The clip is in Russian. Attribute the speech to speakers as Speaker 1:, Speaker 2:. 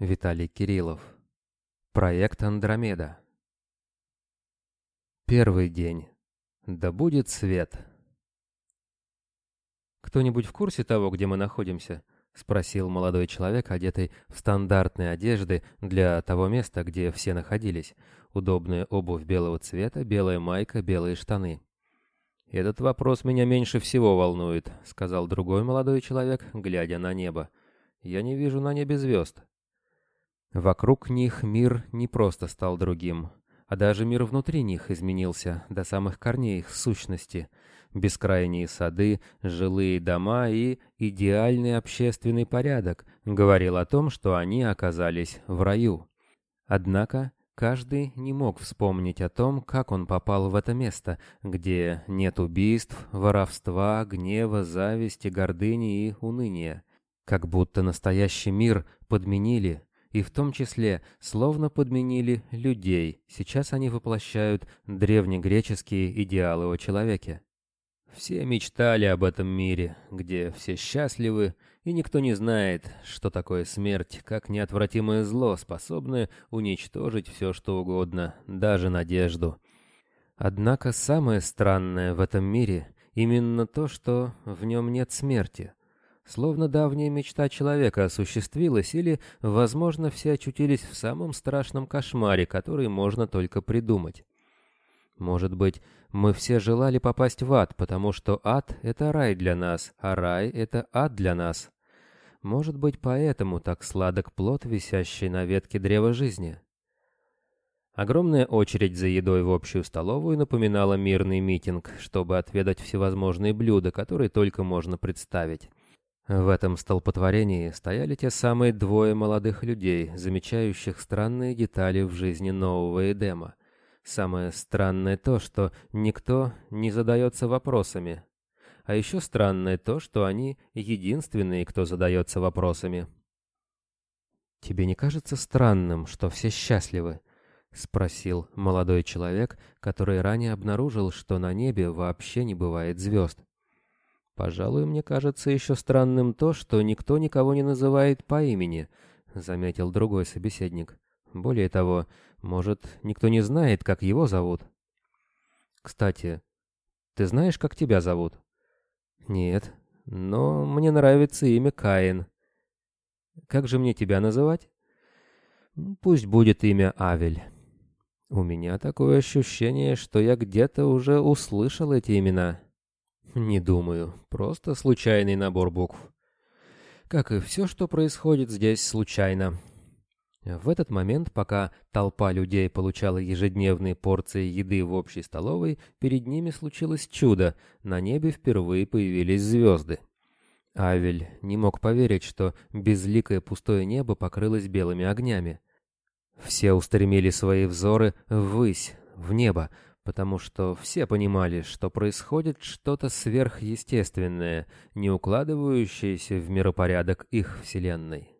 Speaker 1: Виталий Кириллов. Проект Андромеда. Первый день. Да будет свет. «Кто-нибудь в курсе того, где мы находимся?» — спросил молодой человек, одетый в стандартные одежды для того места, где все находились. Удобная обувь белого цвета, белая майка, белые штаны. «Этот вопрос меня меньше всего волнует», — сказал другой молодой человек, глядя на небо. «Я не вижу на небе звезд». Вокруг них мир не просто стал другим, а даже мир внутри них изменился до самых корней их сущности. Бескрайние сады, жилые дома и идеальный общественный порядок говорил о том, что они оказались в раю. Однако каждый не мог вспомнить о том, как он попал в это место, где нет убийств, воровства, гнева, зависти, гордыни и уныния. Как будто настоящий мир подменили и в том числе словно подменили людей. Сейчас они воплощают древнегреческие идеалы о человеке. Все мечтали об этом мире, где все счастливы, и никто не знает, что такое смерть, как неотвратимое зло, способное уничтожить все, что угодно, даже надежду. Однако самое странное в этом мире именно то, что в нем нет смерти. Словно давняя мечта человека осуществилась, или, возможно, все очутились в самом страшном кошмаре, который можно только придумать. Может быть, мы все желали попасть в ад, потому что ад — это рай для нас, а рай — это ад для нас. Может быть, поэтому так сладок плод, висящий на ветке древа жизни. Огромная очередь за едой в общую столовую напоминала мирный митинг, чтобы отведать всевозможные блюда, которые только можно представить. В этом столпотворении стояли те самые двое молодых людей, замечающих странные детали в жизни нового Эдема. Самое странное то, что никто не задается вопросами. А еще странное то, что они единственные, кто задается вопросами. «Тебе не кажется странным, что все счастливы?» — спросил молодой человек, который ранее обнаружил, что на небе вообще не бывает звезд. «Пожалуй, мне кажется еще странным то, что никто никого не называет по имени», — заметил другой собеседник. «Более того, может, никто не знает, как его зовут?» «Кстати, ты знаешь, как тебя зовут?» «Нет, но мне нравится имя Каин». «Как же мне тебя называть?» «Пусть будет имя Авель». «У меня такое ощущение, что я где-то уже услышал эти имена». Не думаю, просто случайный набор букв. Как и все, что происходит здесь случайно. В этот момент, пока толпа людей получала ежедневные порции еды в общей столовой, перед ними случилось чудо, на небе впервые появились звезды. Авель не мог поверить, что безликое пустое небо покрылось белыми огнями. Все устремили свои взоры ввысь, в небо, потому что все понимали, что происходит что-то сверхъестественное, не укладывающееся в миропорядок их вселенной.